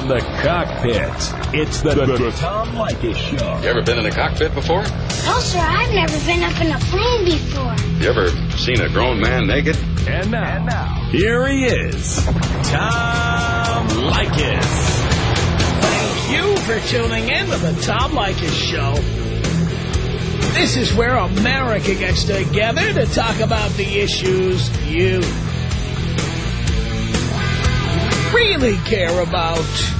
from the cockpit, it's the, the, the Tom Leykis Show. You ever been in a cockpit before? Oh, no, sir, I've never been up in a plane before. You ever seen a grown man naked? And now, and now here he is, Tom Leykis. Thank you for tuning in to the Tom Leykis Show. This is where America gets together to talk about the issues you really care about.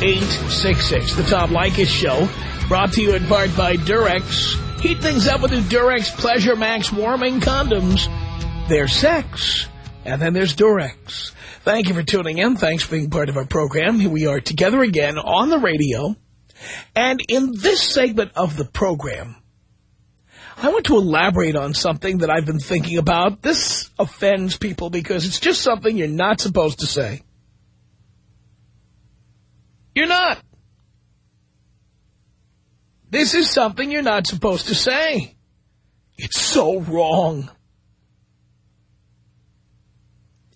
1-800-5800-866. The Tom Leykis Show. Brought to you in part by Durex. Heat things up with the Durex Pleasure Max warming condoms. There's sex. And then there's Durex. Thank you for tuning in. Thanks for being part of our program. Here we are together again on the radio. And in this segment of the program, I want to elaborate on something that I've been thinking about. This offends people because it's just something you're not supposed to say. You're not. This is something you're not supposed to say. It's so wrong.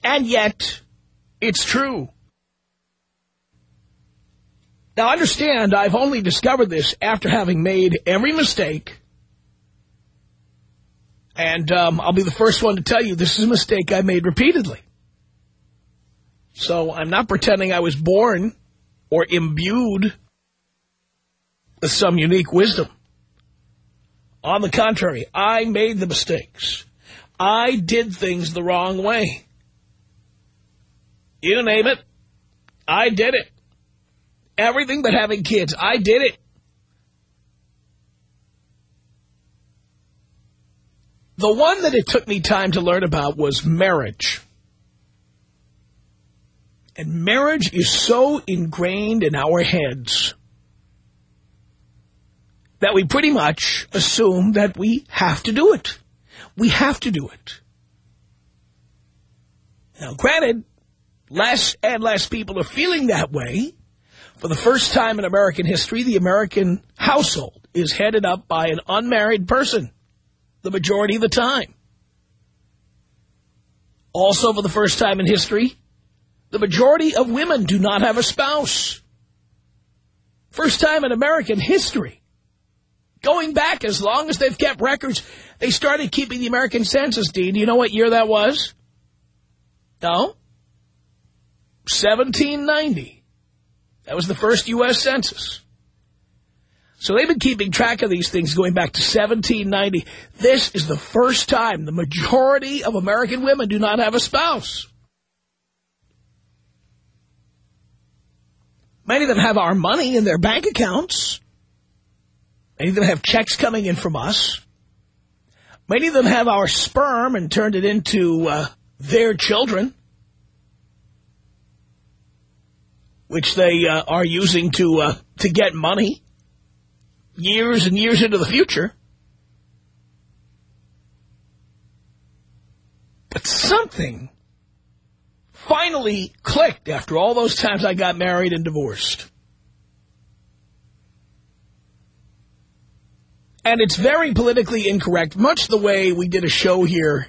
And yet, it's true. Now, understand, I've only discovered this after having made every mistake. And um, I'll be the first one to tell you this is a mistake I made repeatedly. So I'm not pretending I was born or imbued with some unique wisdom. On the contrary, I made the mistakes. I did things the wrong way. You name it, I did it. Everything but having kids, I did it. The one that it took me time to learn about was marriage. And marriage is so ingrained in our heads that we pretty much assume that we have to do it. We have to do it. Now, granted, less and less people are feeling that way. For the first time in American history, the American household is headed up by an unmarried person the majority of the time. Also, for the first time in history, the majority of women do not have a spouse. First time in American history. Going back as long as they've kept records, they started keeping the American Census, Dean. Do you know what year that was? No? 1790. That was the first U.S. Census. So they've been keeping track of these things going back to 1790. This is the first time the majority of American women do not have a spouse. Many of them have our money in their bank accounts. Many of them have checks coming in from us. Many of them have our sperm and turned it into uh, their children, which they uh, are using to uh, to get money years and years into the future. But something finally clicked after all those times I got married and divorced. And it's very politically incorrect, much the way we did a show here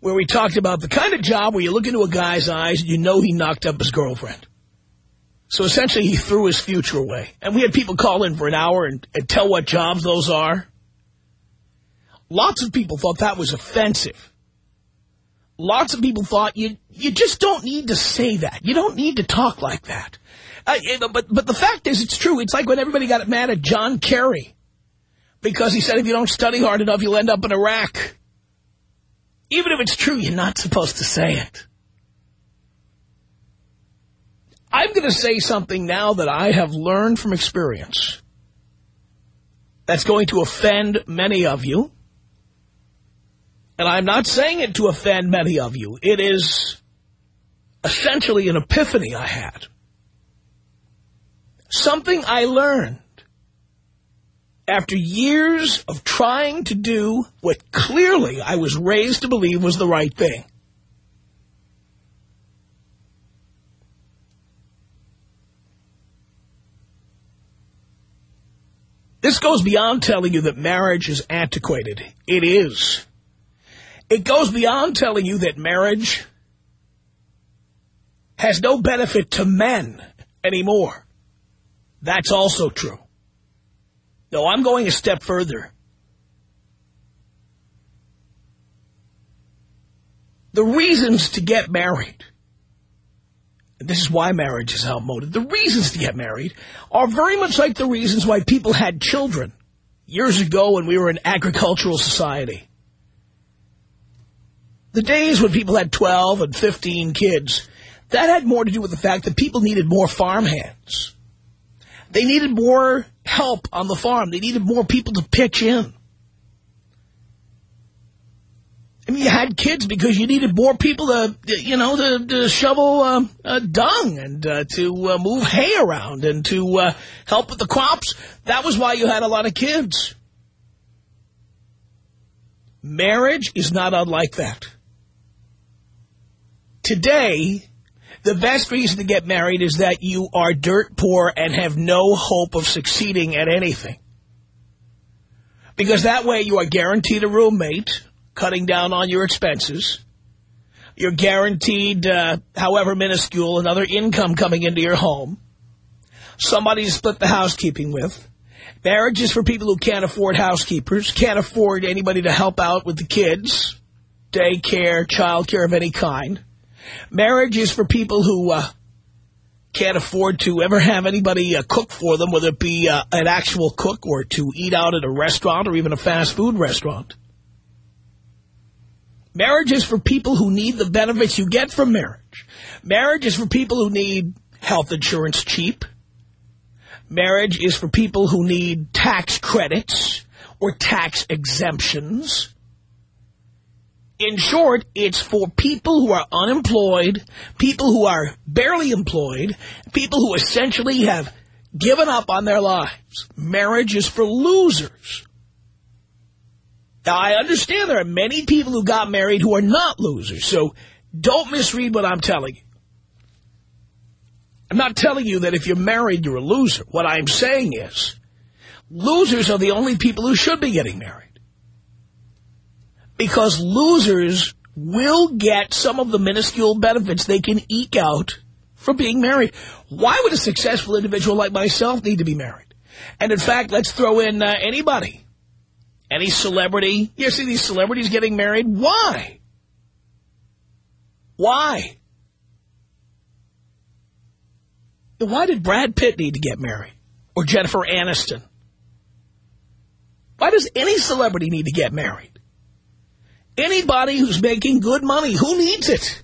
where we talked about the kind of job where you look into a guy's eyes and you know he knocked up his girlfriend. So essentially, he threw his future away. And we had people call in for an hour and, and tell what jobs those are. Lots of people thought that was offensive. Lots of people thought you you just don't need to say that. You don't need to talk like that. Uh, but but the fact is, it's true. It's like when everybody got mad at John Kerry because he said if you don't study hard enough, you'll end up in Iraq. Even if it's true, you're not supposed to say it. I'm going to say something now that I have learned from experience that's going to offend many of you. And I'm not saying it to offend many of you. It is essentially an epiphany I had. Something I learned after years of trying to do what clearly I was raised to believe was the right thing. This goes beyond telling you that marriage is antiquated. It is. It goes beyond telling you that marriage has no benefit to men anymore. That's also true. No, I'm going a step further. The reasons to get married, this is why marriage is outmoded, the reasons to get married are very much like the reasons why people had children years ago when we were an agricultural society. The days when people had 12 and 15 kids, that had more to do with the fact that people needed more farmhands. They needed more help on the farm. They needed more people to pitch in. I mean, you had kids because you needed more people to, you know, to, to shovel uh, dung and uh, to uh, move hay around and to uh, help with the crops. That was why you had a lot of kids. Marriage is not unlike that. Today, the best reason to get married is that you are dirt poor and have no hope of succeeding at anything. Because that way you are guaranteed a roommate, cutting down on your expenses. You're guaranteed, uh, however minuscule, another income coming into your home. Somebody to split the housekeeping with. Marriage is for people who can't afford housekeepers, can't afford anybody to help out with the kids, daycare, childcare of any kind. Marriage is for people who uh, can't afford to ever have anybody uh, cook for them, whether it be uh, an actual cook or to eat out at a restaurant or even a fast food restaurant. Marriage is for people who need the benefits you get from marriage. Marriage is for people who need health insurance cheap. Marriage is for people who need tax credits or tax exemptions. In short, it's for people who are unemployed, people who are barely employed, people who essentially have given up on their lives. Marriage is for losers. Now, I understand there are many people who got married who are not losers, so don't misread what I'm telling you. I'm not telling you that if you're married, you're a loser. What I'm saying is, losers are the only people who should be getting married. Because losers will get some of the minuscule benefits they can eke out from being married. Why would a successful individual like myself need to be married? And in fact, let's throw in uh, anybody. Any celebrity. You see these celebrities getting married? Why? Why? Why did Brad Pitt need to get married? Or Jennifer Aniston? Why does any celebrity need to get married? Anybody who's making good money, who needs it?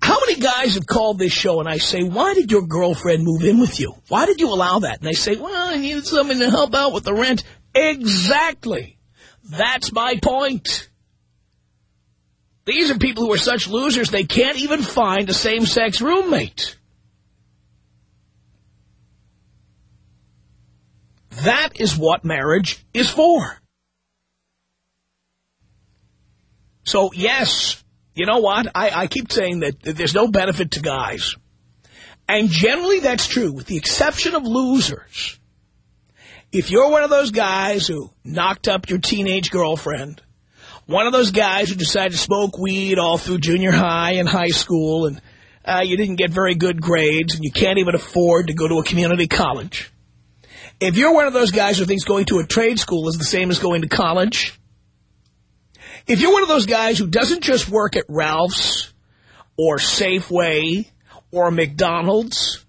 How many guys have called this show and I say, why did your girlfriend move in with you? Why did you allow that? And they say, well, I needed something to help out with the rent. Exactly. That's my point. These are people who are such losers they can't even find a same-sex roommate. That is what marriage is for. So, yes, you know what? I, I keep saying that, there's no benefit to guys. And generally that's true, with the exception of losers. If you're one of those guys who knocked up your teenage girlfriend, one of those guys who decided to smoke weed all through junior high and high school, and uh, you didn't get very good grades, and you can't even afford to go to a community college. If you're one of those guys who thinks going to a trade school is the same as going to college, if you're one of those guys who doesn't just work at Ralph's or Safeway or McDonald's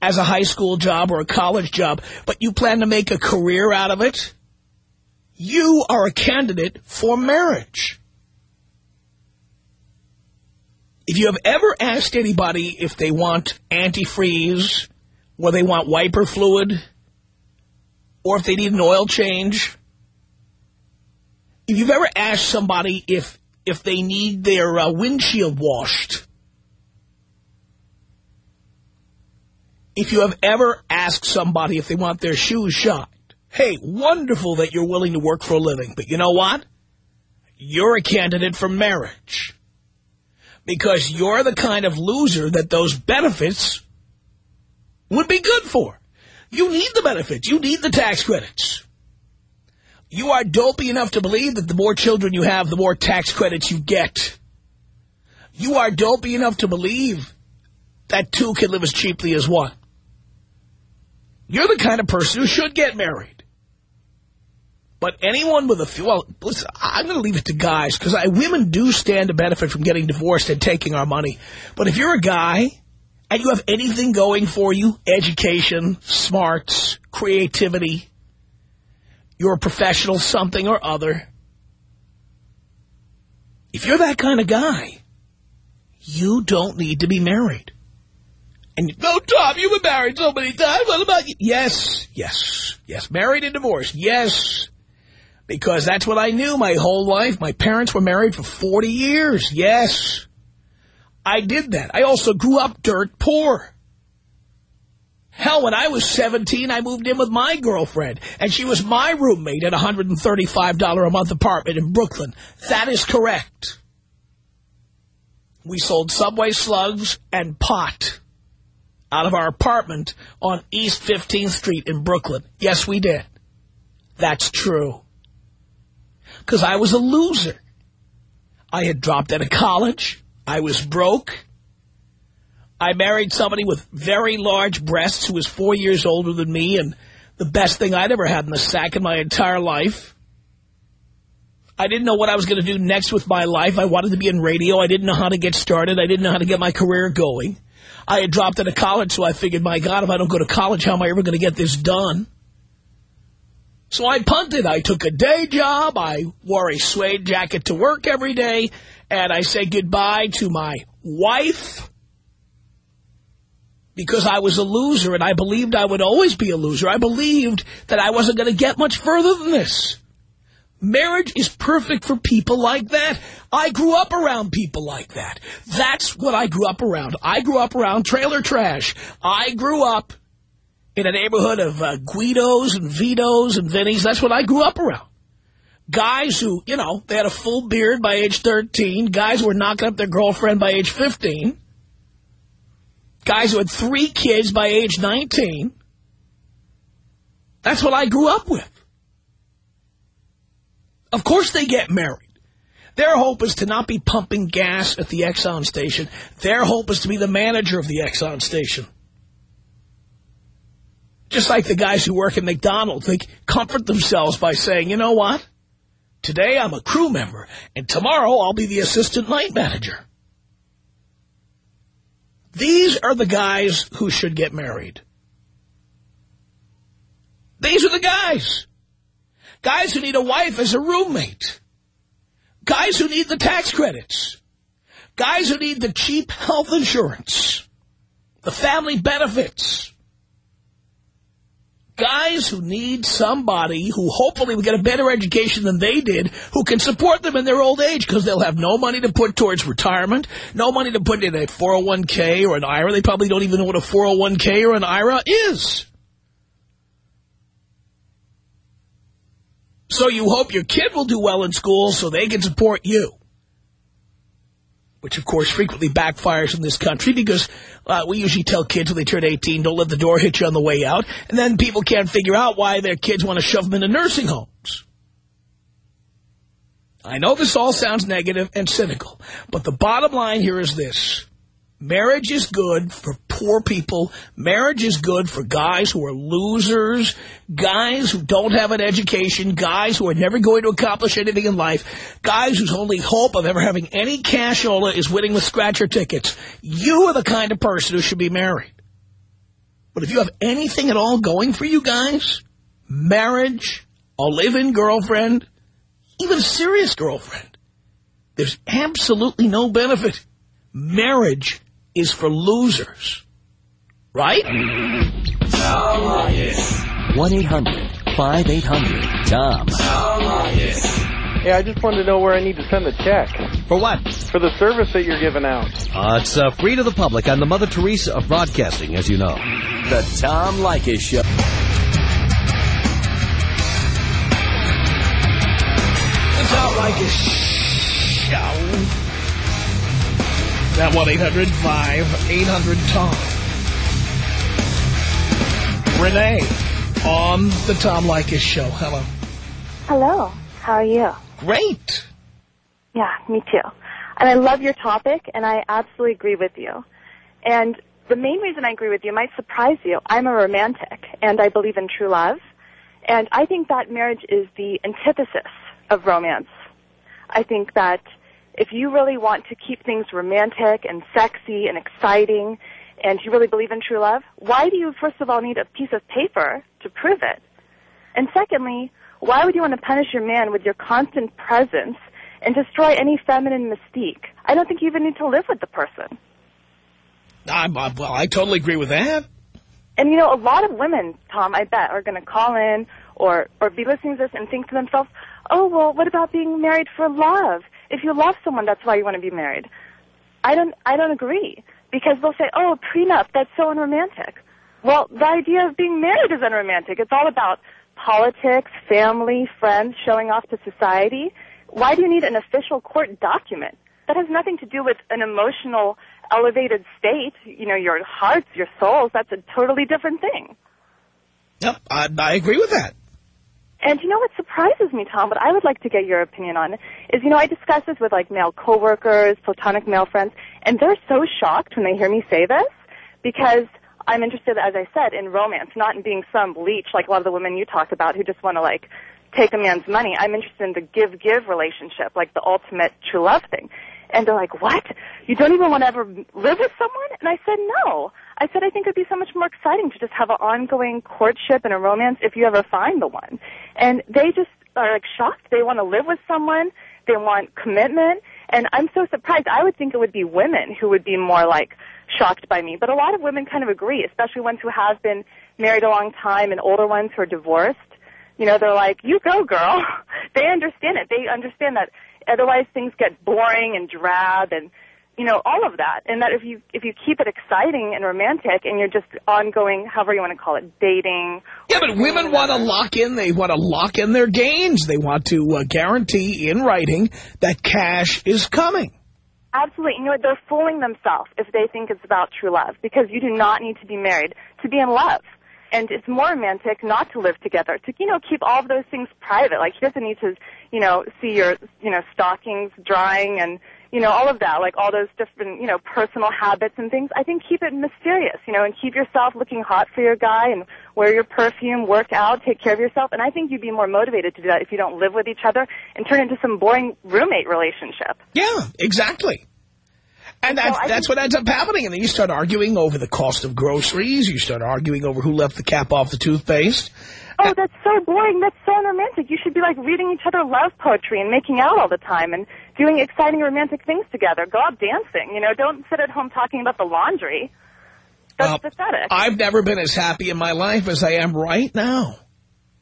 as a high school job or a college job, but you plan to make a career out of it, you are a candidate for marriage. If you have ever asked anybody if they want antifreeze, or they want wiper fluid, or if they need an oil change, if you've ever asked somebody if if they need their uh, windshield washed, if you have ever asked somebody if they want their shoes shined, hey, wonderful that you're willing to work for a living, but you know what? You're a candidate for marriage. Because you're the kind of loser that those benefits would be good for. You need the benefits. You need the tax credits. You are dopey enough to believe that the more children you have, the more tax credits you get. You are dopey enough to believe that two can live as cheaply as one. You're the kind of person who should get married. But anyone with a, few, well, listen, I'm going to leave it to guys because women do stand to benefit from getting divorced and taking our money. But if you're a guy and you have anything going for you, education, smarts, creativity, you're a professional something or other, if you're that kind of guy, you don't need to be married. And you, no, Tom, you've been married so many times. What about you? Yes, yes, yes. Married and divorced. Yes. Because that's what I knew my whole life. My parents were married for 40 years. Yes. I did that. I also grew up dirt poor. Hell, when I was 17, I moved in with my girlfriend, and she was my roommate at a $135 a month apartment in Brooklyn. That is correct. We sold Subway slugs and pot out of our apartment on East 15th Street in Brooklyn. Yes, we did. That's true. Because I was a loser. I had dropped out of college. I was broke. I married somebody with very large breasts who was four years older than me and the best thing I'd ever had in the sack in my entire life. I didn't know what I was going to do next with my life. I wanted to be in radio. I didn't know how to get started. I didn't know how to get my career going. I had dropped out of college, so I figured, my God, if I don't go to college, how am I ever going to get this done? So I punted. I took a day job. I wore a suede jacket to work every day. And I said goodbye to my wife because I was a loser and I believed I would always be a loser. I believed that I wasn't going to get much further than this. Marriage is perfect for people like that. I grew up around people like that. That's what I grew up around. I grew up around trailer trash. I grew up in a neighborhood of uh, Guidos and Vitos and Vinnies. That's what I grew up around. Guys who, you know, they had a full beard by age 13. Guys who were knocking up their girlfriend by age 15. Guys who had three kids by age 19. That's what I grew up with. Of course they get married. Their hope is to not be pumping gas at the Exxon station. Their hope is to be the manager of the Exxon station. Just like the guys who work at McDonald's, they comfort themselves by saying, you know what? Today I'm a crew member, and tomorrow I'll be the assistant night manager. These are the guys who should get married. These are the guys. Guys who need a wife as a roommate. Guys who need the tax credits. Guys who need the cheap health insurance. The family benefits. Guys who need somebody who hopefully will get a better education than they did who can support them in their old age because they'll have no money to put towards retirement, no money to put in a 401k or an IRA. They probably don't even know what a 401k or an IRA is. So you hope your kid will do well in school so they can support you. Which, of course, frequently backfires in this country because uh, we usually tell kids when they turn 18, don't let the door hit you on the way out. And then people can't figure out why their kids want to shove them into nursing homes. I know this all sounds negative and cynical, but the bottom line here is this. Marriage is good for poor people. Marriage is good for guys who are losers, guys who don't have an education, guys who are never going to accomplish anything in life, guys whose only hope of ever having any cashola is winning with scratcher tickets. You are the kind of person who should be married. But if you have anything at all going for you guys, marriage, a live-in girlfriend, even a serious girlfriend, there's absolutely no benefit. Marriage is for losers. Right? 1-800-5800-TOM. Yeah, I just wanted to know where I need to send the check. For what? for the service that you're giving out. Uh, it's uh, free to the public. I'm the Mother Teresa of broadcasting, as you know. The Tom Leykis Show. The Tom Leykis Show. That 1-800-5800-TOM. Renee on the Tom Leykis Show. Hello. Hello. How are you? Great. Yeah, me too. And I love your topic, and I absolutely agree with you. And the main reason I agree with you might surprise you. I'm a romantic, and I believe in true love. And I think that marriage is the antithesis of romance. I think that if you really want to keep things romantic and sexy and exciting, and you really believe in true love, why do you first of all need a piece of paper to prove it? And secondly, why would you want to punish your man with your constant presence and destroy any feminine mystique? I don't think you even need to live with the person. I'm, uh, well, I totally agree with that. And you know, a lot of women, Tom, I bet, are going to call in or or be listening to this and think to themselves, "Oh, well, what about being married for love? If you love someone, that's why you want to be married." I don't I don't agree because they'll say, "Oh, prenup, that's so unromantic." Well, the idea of being married is unromantic. It's all about politics, family, friends, showing off to society. Why do you need an official court document? That has nothing to do with an emotional, elevated state. You know, your hearts, your souls. That's a totally different thing. Yep, I, I agree with that. And you know what surprises me, Tom, but I would like to get your opinion on is, you know, I discuss this with like male coworkers, platonic male friends, and they're so shocked when they hear me say this because I'm interested, as I said, in romance, not in being some leech like a lot of the women you talk about who just want to like take a man's money. I'm interested in the give-give relationship, like the ultimate true love thing. And they're like, what? You don't even want to ever live with someone? And I said, no. I said, I think it'd be so much more exciting to just have an ongoing courtship and a romance if you ever find the one. And they just are like shocked. They want to live with someone. They want commitment. And I'm so surprised. I would think it would be women who would be more like shocked by me. But a lot of women kind of agree, especially ones who have been married a long time and older ones who are divorced. You know, they're like, you go, girl. they understand it. They understand that otherwise things get boring and drab and you know all of that and that if you if you keep it exciting and romantic and you're just ongoing however you want to call it dating yeah but women want to lock in they want to lock in their gains. They want to uh, guarantee in writing that cash is coming. Absolutely. You know what? They're fooling themselves if they think it's about true love because you do not need to be married to be in love. And it's more romantic not to live together to you know keep all of those things private. Like he doesn't need to you know see your you know stockings drying and you know all of that like all those different you know personal habits and things i think keep it mysterious you know and keep yourself looking hot for your guy and wear your perfume work out take care of yourself and i think you'd be more motivated to do that if you don't live with each other and turn into some boring roommate relationship yeah exactly and that's, so that's what ends up happening. And then you start arguing over the cost of groceries. You start arguing over who left the cap off the toothpaste. Oh, that's so boring. That's so romantic. You should be, like, reading each other love poetry and making out all the time and doing exciting romantic things together. Go out dancing. You know, don't sit at home talking about the laundry. That's well, pathetic. I've never been as happy in my life as I am right now.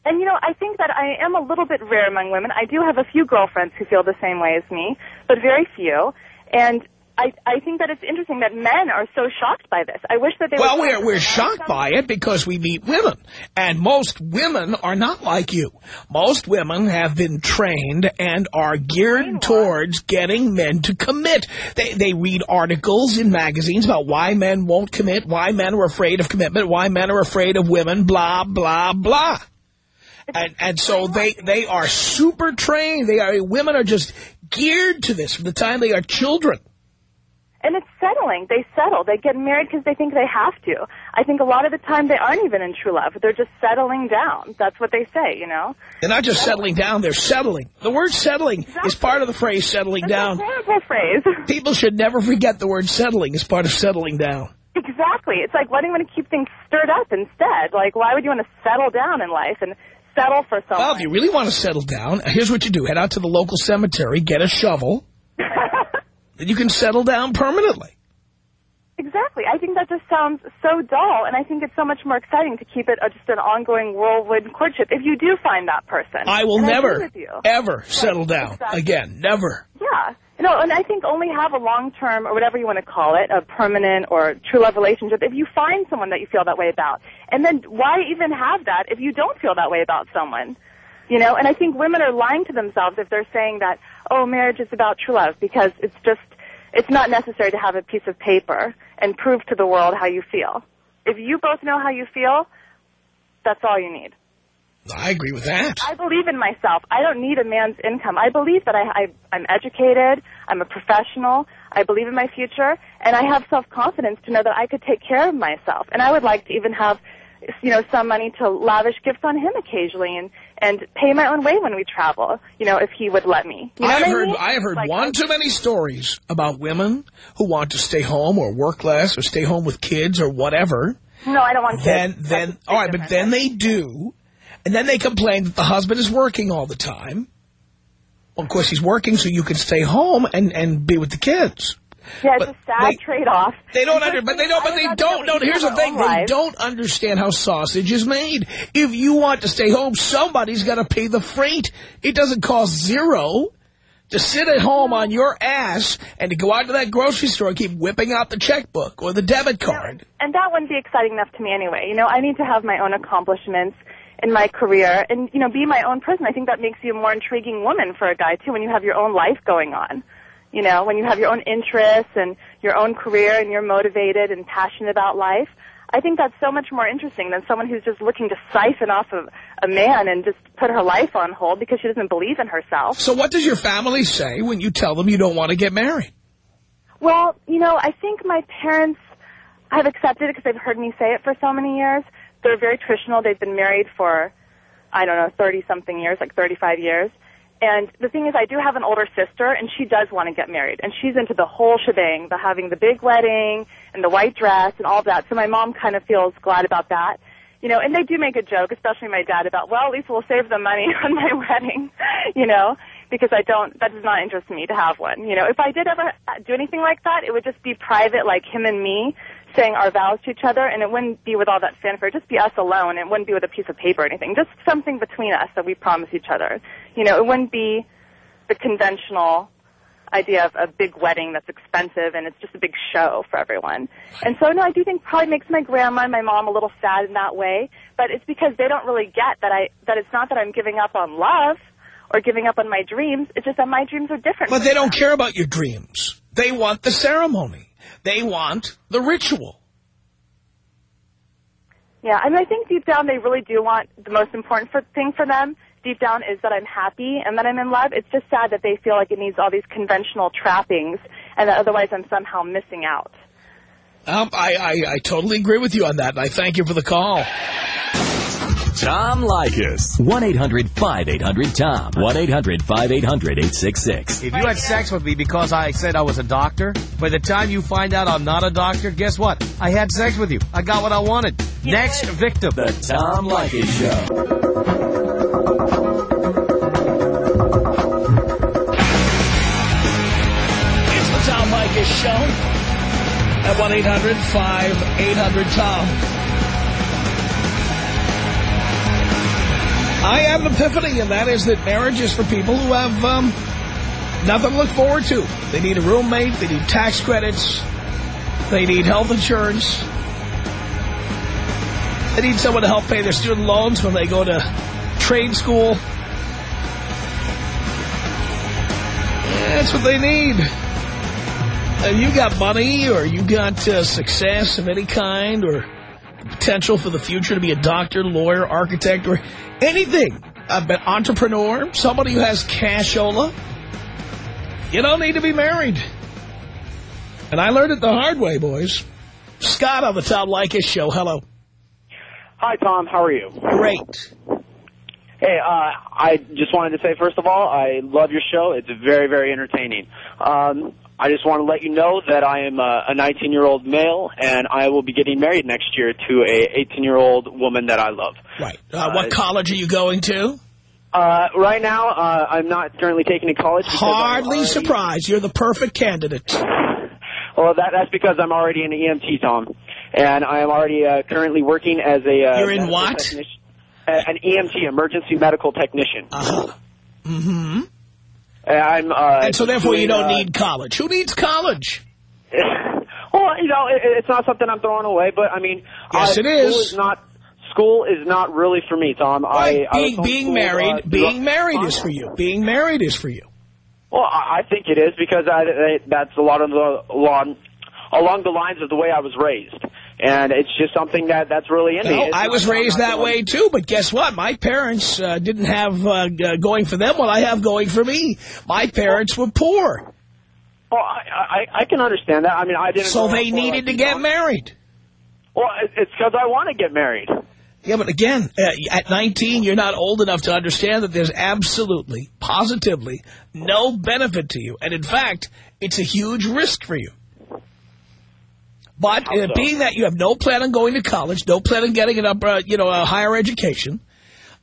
And, you know, I think that I am a little bit rare among women. I do have a few girlfriends who feel the same way as me, but very few. And I, I think that it's interesting that men are so shocked by this. I wish that they well, we're, we're shocked by it because we meet women. And most women are not like you. Most women have been trained and are geared towards getting men to commit. They, they read articles in magazines about why men won't commit, why men are afraid of commitment, why men are afraid of women, blah, blah, blah. And, and so they, they are super trained. They are, women are just geared to this from the time they are children. And it's settling. They settle. They get married because they think they have to. I think a lot of the time they aren't even in true love. They're just settling down. That's what they say, you know? They're not just settling down. They're settling. The word settling exactly. is part of the phrase settling That's down. a horrible phrase. People should never forget the word settling is part of settling down. Exactly. It's like, why do you want to keep things stirred up instead? Like, why would you want to settle down in life and settle for something? Well, if you really want to settle down, here's what you do. Head out to the local cemetery, get a shovel. Then you can settle down permanently. Exactly. I think that just sounds so dull, and I think it's so much more exciting to keep it a, just an ongoing whirlwind courtship if you do find that person. I will and never, I ever settle down exactly. again. Never. Yeah. No, and I think only have a long-term, or whatever you want to call it, a permanent or true love relationship if you find someone that you feel that way about. And then why even have that if you don't feel that way about someone? You know, and I think women are lying to themselves if they're saying that, oh, marriage is about true love because it's just, it's not necessary to have a piece of paper and prove to the world how you feel. If you both know how you feel, that's all you need. I agree with that. I believe in myself. I don't need a man's income. I believe that I, I, I'm educated. I'm a professional. I believe in my future, and I have self-confidence to know that I could take care of myself. And I would like to even have, you know, some money to lavish gifts on him occasionally, and and pay my own way when we travel. You know, if he would let me. You know I have heard I, mean? I have heard Like, one too many stories about women who want to stay home or work less or stay home with kids or whatever. No, I don't want kids. Then then big all right, but then they do, and then they complain that the husband is working all the time. Well, of course, he's working so you can stay home and and be with the kids. Yeah, it's but a sad they- trade-off. They don't And under, but they don't, but they don't. No, here's the thing: own they don't understand how sausage is made. If you want to stay home, somebody's got to pay the freight. It doesn't cost zero to sit at home on your ass and to go out to that grocery store and keep whipping out the checkbook or the debit card. And that wouldn't be exciting enough to me anyway. You know, I need to have my own accomplishments in my career and, you know, be my own person. I think that makes you a more intriguing woman for a guy, too, when you have your own life going on. You know, when you have your own interests and your own career and you're motivated and passionate about life. I think that's so much more interesting than someone who's just looking to siphon off of a man and just put her life on hold because she doesn't believe in herself. So what does your family say when you tell them you don't want to get married? Well, you know, I think my parents have accepted it because they've heard me say it for so many years. They're very traditional. They've been married for, I don't know, 30-something years, like 35 years. And the thing is, I do have an older sister, and she does want to get married. And she's into the whole shebang, the having the big wedding and the white dress and all that. So my mom kind of feels glad about that. You know, and they do make a joke, especially my dad, about, well, at least we'll save the money on my wedding, you know, because I don't, that does not interest me to have one. You know, if I did ever do anything like that, it would just be private, like him and me saying our vows to each other, and it wouldn't be with all that fanfare. It'd just be us alone. It wouldn't be with a piece of paper or anything. Just something between us that we promise each other. You know, it wouldn't be the conventional idea of a big wedding that's expensive and it's just a big show for everyone. And so, no, I do think probably makes my grandma and my mom a little sad in that way, but it's because they don't really get that I that it's not that I'm giving up on love or giving up on my dreams. It's just that my dreams are different. But they don't them. care about your dreams. They want the ceremony. They want the ritual. Yeah, I mean, I think deep down they really do want the most important for, thing for them. Deep down is that I'm happy and that I'm in love. It's just sad that they feel like it needs all these conventional trappings, and that otherwise I'm somehow missing out. Um, I, I, I totally agree with you on that, and I thank you for the call. Tom Leykis. 1-800-5800-TOM. 1-800-5800-866. If you had sex with me because I said I was a doctor, by the time you find out I'm not a doctor, guess what? I had sex with you. I got what I wanted. Next victim. The Tom Leykis Show. It's the Tom Leykis Show at 1-800-5800-TOM. I have an epiphany, and that is that marriage is for people who have um, nothing to look forward to. They need a roommate, they need tax credits, they need health insurance, they need someone to help pay their student loans when they go to trade school. That's what they need. And you got money or you got uh, success of any kind or potential for the future to be a doctor, lawyer, architect, or anything. An entrepreneur, somebody who has cashola. You don't need to be married. And I learned it the hard way, boys. Scott on the Tom Leykis show. Hello. Hi, Tom. How are you? Great. Hey, uh, I just wanted to say, first of all, I love your show. It's very, very entertaining. Um, I just want to let you know that I am a 19-year-old male, and I will be getting married next year to a 18-year-old woman that I love. Right. Uh, what college are you going to? Uh, right now, uh, I'm not currently taking a college. Hardly already- surprised. You're the perfect candidate. Well, that, that's because I'm already an EMT, Tom, and I am already uh, currently working as a. Uh, You're in what? uh, an EMT, emergency medical technician. Uh-huh. Mm-hmm. I'm. Uh, and so therefore you don't uh, need college. Who needs college? well, you know, it, it's not something I'm throwing away, but I mean, Yes, I, it is. School is not. School is not really for me, Tom. Right. I, I was being being homeschooled, married, uh, being married is for you. Being married is for you. Well, I I think it is because I, I, that's a lot of the along along the lines of the way I was raised, and it's just something that that's really in me. No, I was raised that way too, but guess what? My parents uh, didn't have uh, going for them what I have going for me. My parents were poor, Well, I, I I can understand that. I mean, I didn't. so they needed like to get Tom. married. Well, it's because I want to get married. Yeah, but again, uh, at 19, you're not old enough to understand that there's absolutely, positively, no benefit to you. And in fact, it's a huge risk for you. But uh, so? being that you have no plan on going to college, no plan on getting an up, uh, you know, a higher education,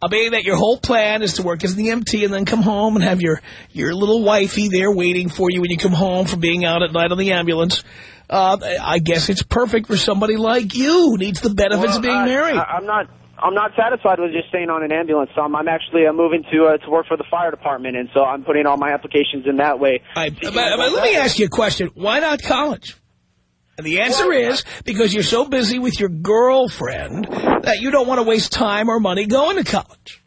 uh, being that your whole plan is to work as an EMT and then come home and have your, your little wifey there waiting for you when you come home from being out at night on the ambulance, uh, I guess it's perfect for somebody like you who needs the benefits Well, of being I, married. I, I'm not. I'm not satisfied with just staying on an ambulance, Tom. I'm actually uh, moving to uh, to work for the fire department, and so I'm putting all my applications in that way. I, but, but let me ask you a question. Why not college? And the answer is because you're so busy with your girlfriend that you don't want to waste time or money going to college.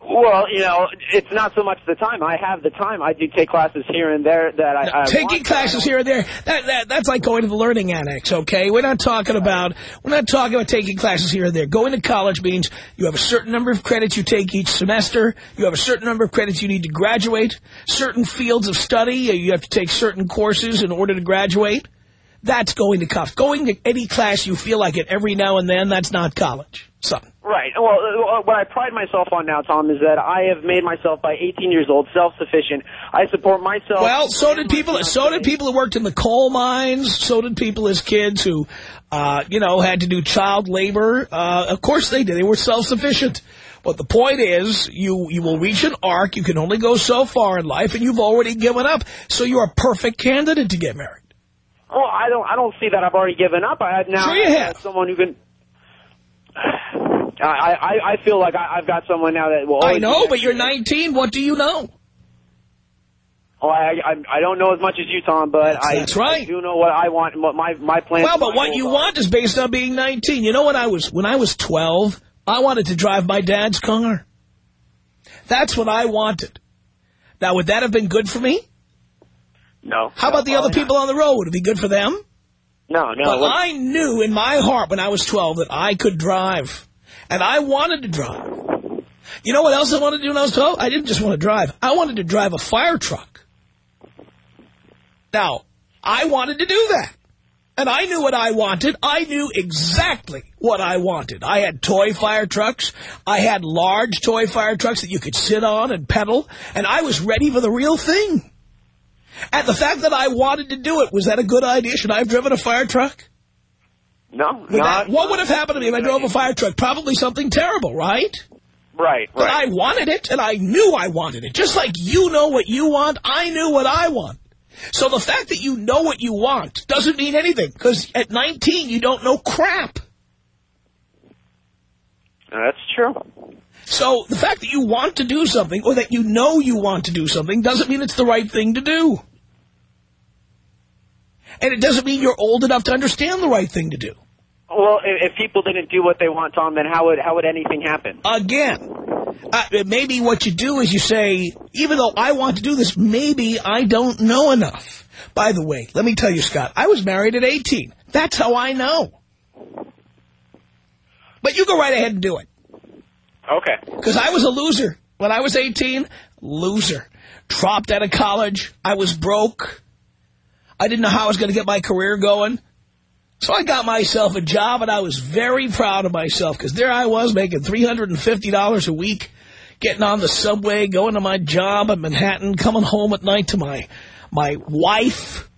Well, you know, it's not so much the time. I have the time. I do take classes here and there that I, I Taking classes here and there, that, that that's like going to the learning annex, okay? We're not talking about we're not talking about taking classes here and there. Going to college means you have a certain number of credits you take each semester. You have a certain number of credits you need to graduate. Certain fields of study, uh, you have to take certain courses in order to graduate. That's going to college. Going to any class you feel like it every now and then, that's not college, son. Right. Well, uh, what I pride myself on now, Tom, is that I have made myself by 18 years old self-sufficient. I support myself. Well, so did people. So did people who worked in the coal mines. So did people as kids who, uh, you know, had to do child labor. Uh, of course they did. They were self-sufficient. But the point is, you you will reach an arc. You can only go so far in life, and you've already given up. So you're a perfect candidate to get married. Well, I don't. I don't see that I've already given up. I have now Sure you have. someone who can. I I I feel like I, I've got someone now that will. I know, but you're 19. What do you know? Oh, I, I I don't know as much as you, Tom, but That's- I, that's right. I do know what I want and what my my plan. Well, but what you want is based on being 19. You know when I was when I was 12, I wanted to drive my dad's car. That's what I wanted. Now, would that have been good for me? No. How about the other people on the road? Would it be good for them? No, no. But I knew in my heart when I was 12 that I could drive. And I wanted to drive. You know what else I wanted to do when I was 12? I didn't just want to drive. I wanted to drive a fire truck. Now, I wanted to do that. And I knew what I wanted. I knew exactly what I wanted. I had toy fire trucks. I had large toy fire trucks that you could sit on and pedal. And I was ready for the real thing. And the fact that I wanted to do it, was that a good idea? Should I have driven a fire truck? no, Would not, that- what would have happened to me if I drove a fire truck? Probably something terrible, right? Right, right. But. I wanted it, and I knew I wanted it. Just like you know what you want, I knew what I want. So the fact that you know what you want doesn't mean anything, because at 19, you don't know crap. That's true. So the fact that you want to do something, or that you know you want to do something, doesn't mean it's the right thing to do. And it doesn't mean you're old enough to understand the right thing to do. Well, if, if people didn't do what they want, Tom, then how would how would anything happen? Again, uh, maybe what you do is you say, even though I want to do this, maybe I don't know enough. By the way, let me tell you, Scott, I was married at 18. That's how I know. But you go right ahead and do it. Okay. Because I was a loser. When I was 18, loser. Dropped out of college. I was broke. I didn't know how I was going to get my career going. So I got myself a job, and I was very proud of myself because there I was making $350 a week, getting on the subway, going to my job in Manhattan, coming home at night to my my wife.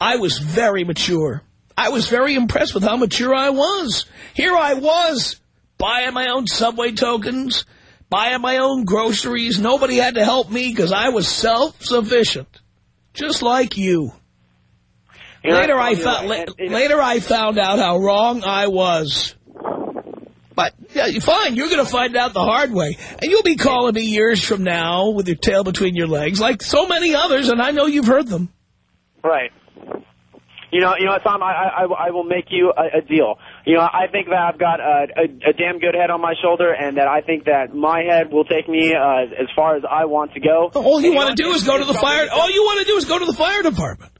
I was very mature. I was very impressed with how mature I was. Here I was, buying my own subway tokens, buying my own groceries. Nobody had to help me because I was self-sufficient, just like you. You're Later, right, I found right. And, later I found out how wrong I was. But, yeah, fine, you're going to find out the hard way. And you'll be calling me years from now with your tail between your legs, like so many others, and I know you've heard them. Right. You know, you know, Tom, I, I, I will make you a, a deal. You know, I think that I've got a, a, a damn good head on my shoulder, and that I think that my head will take me uh, as far as I want to go. All you And want to do is go to the fire. All you want to do is go to the fire department.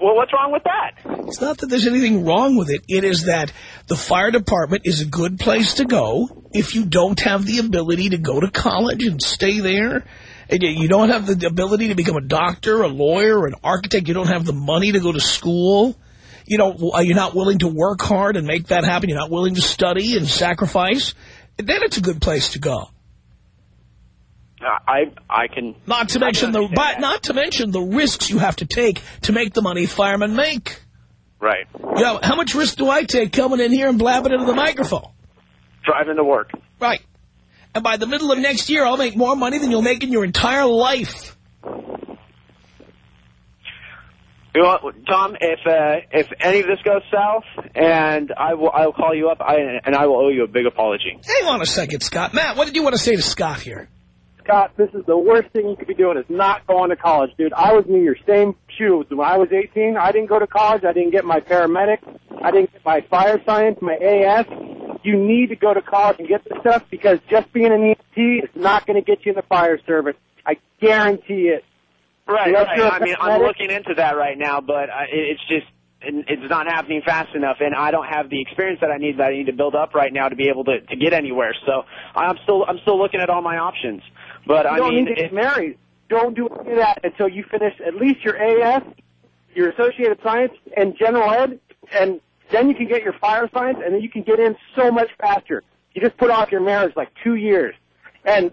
Well, what's wrong with that? It's not that there's anything wrong with it. It is that the fire department is a good place to go if you don't have the ability to go to college and stay there. And you- you don't have the ability to become a doctor, a lawyer, an architect. You don't have the money to go to school. You don't, uh, you're not willing to work hard and make that happen. You're not willing to study and sacrifice. Then it's a good place to go. I I can Not to mention the, but that. not to mention the risks you have to take to make the money firemen make. right You know, how much risk do I take coming in here and blabbing into the microphone? driving to work. Right. And by the middle of next year, I'll make more money than you'll make in your entire life. You know Tom? If uh, if any of this goes south, and I will I'll call you up, I, and I will owe you a big apology. Hang on a second, Scott. Matt, what did you want to say to Scott here? Scott, this is the worst thing you could be doing is not going to college, dude. I was in your same shoes. When I was 18, I didn't go to college. I didn't get my paramedic. I didn't get my fire science, my AS. You need to go to college and get this stuff because just being an EMT is not going to get you in the fire service. I guarantee it. Right, right. you're mean, I'm looking into that right now, but uh, I, it's just it's not happening fast enough, and I don't have the experience that I need that I need to build up right now to be able to to get anywhere. So I'm still I'm still looking at all my options. But You I don't mean, need to get married. Don't do any of that until you finish at least your AS, your Associated Science, and General Ed, and then you can get your fire science, and then you can get in so much faster. You just put off your marriage like two years. And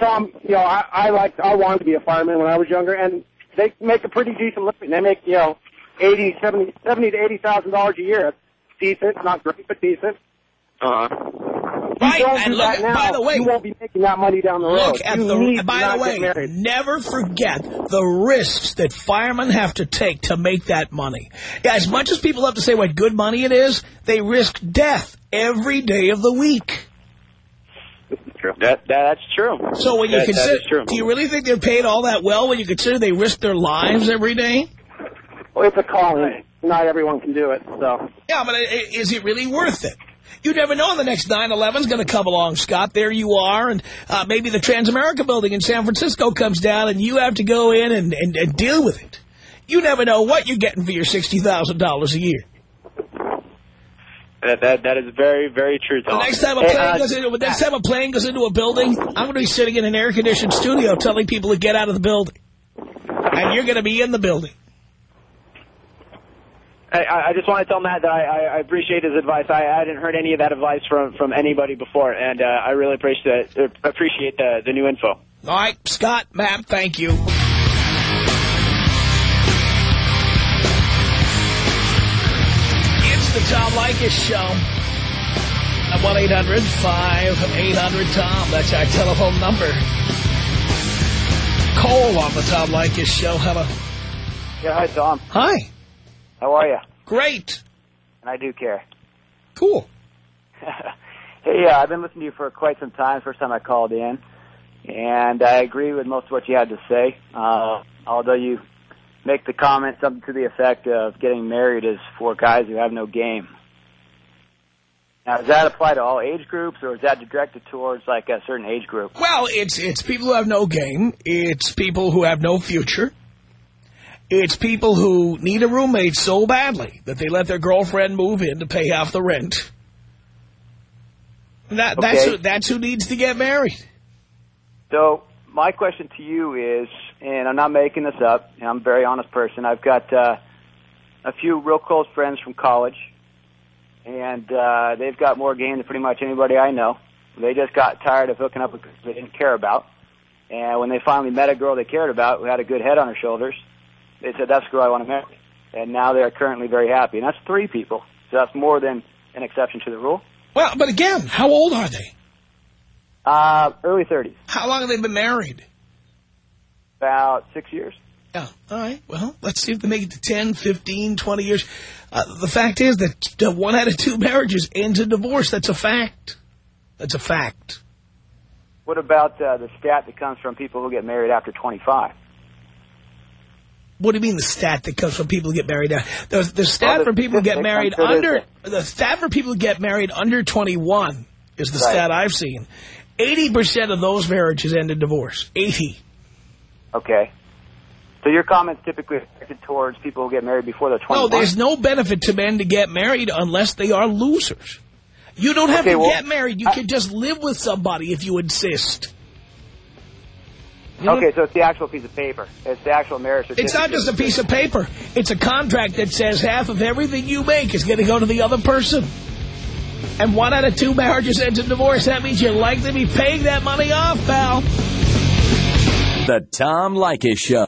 Tom, you know, I, I like I wanted to be a fireman when I was younger, and they make a pretty decent living. They make you know eighty, seventy, seventy to eighty thousand dollars a year. That's decent, not great, but decent. uh, If Right, and look now, by the way- you won't be making that money down the road. Look at you the, need by not the get way, married. never forget the risks that firemen have to take to make that money. Yeah, as much as people have to say what good money it is, they risk death every day of the week. That that's true. So when you That- that consider, is true. do you really think they're paid all that well when you consider they risk their lives every day? Well, it's a calling. Not everyone can do it. So Yeah, but i- i- is it really worth it? You never know when the next 9-11 is going to come along, Scott. There you are, and uh, maybe the Transamerica building in San Francisco comes down, and you have to go in and, and, and deal with it. You never know what you're getting for your $60,000 a year. That, that that is very very true, The next time a Hey, plane uh, goes into next time a plane goes into a building, I'm going to be sitting in an air conditioned studio telling people to get out of the building, and you're going to be in the building. I, I just want to tell Matt that I, I, appreciate his advice. I, I hadn't heard any of that advice from from anybody before, and uh, I really appreciate appreciate the the new info. All right, Scott, Matt, thank you. The Tom Leykis Show. At 1-800-5800-TOM. That's our telephone number. Cole on the Tom Leykis Show. Hello. Yeah, hi, Tom. Hi. How are you? Great. And I do care. Cool. hey, uh, I've been listening to you for quite some time. First time I called in, and I agree with most of what you had to say. Uh, although you make the comment something to the effect of getting married is for guys who have no game. Now, does that apply to all age groups, or is that directed towards like a certain age group? Well, it's it's people who have no game. It's people who have no future. It's people who need a roommate so badly that they let their girlfriend move in to pay half the rent. That, That's, who, that's who needs to get married. So my question to you is, and I'm not making this up, and I'm a very honest person. I've got uh, a few real close friends from college, and uh, they've got more game than pretty much anybody I know. They just got tired of hooking up with girls they didn't care about, and when they finally met a girl they cared about who had a good head on her shoulders, they said, "That's the girl I want to marry." And now they're currently very happy, and that's three people. So that's more than an exception to the rule. Well, but again, how old are they? Uh, early 30s, How long have they been married? About six years. Yeah. All right. Well, let's see if they make it to 10, 15, 20 years. Uh, the fact is that uh, one out of two marriages ends in divorce. That's a fact. That's a fact. What about uh, the stat that comes from people who get married after 25? What do you mean the stat that comes from people who get married? The, the stat Well, the for people who get married under the stat for people who get married under 21 is the Right. stat I've seen. 80% of those marriages end in divorce. 80. Okay. So your comments typically directed towards people who get married before they're 21? No, there's no benefit to men to get married unless they are losers. You don't have Okay, to well, get married. You can just live with somebody if you insist. Okay, so it's the actual piece of paper. It's the actual marriage certificate. It's not just a piece of paper. It's a contract that says half of everything you make is going to go to the other person. And one out of two marriages ends in divorce. That means you're likely to be paying that money off, pal. The Tom Leykis Show.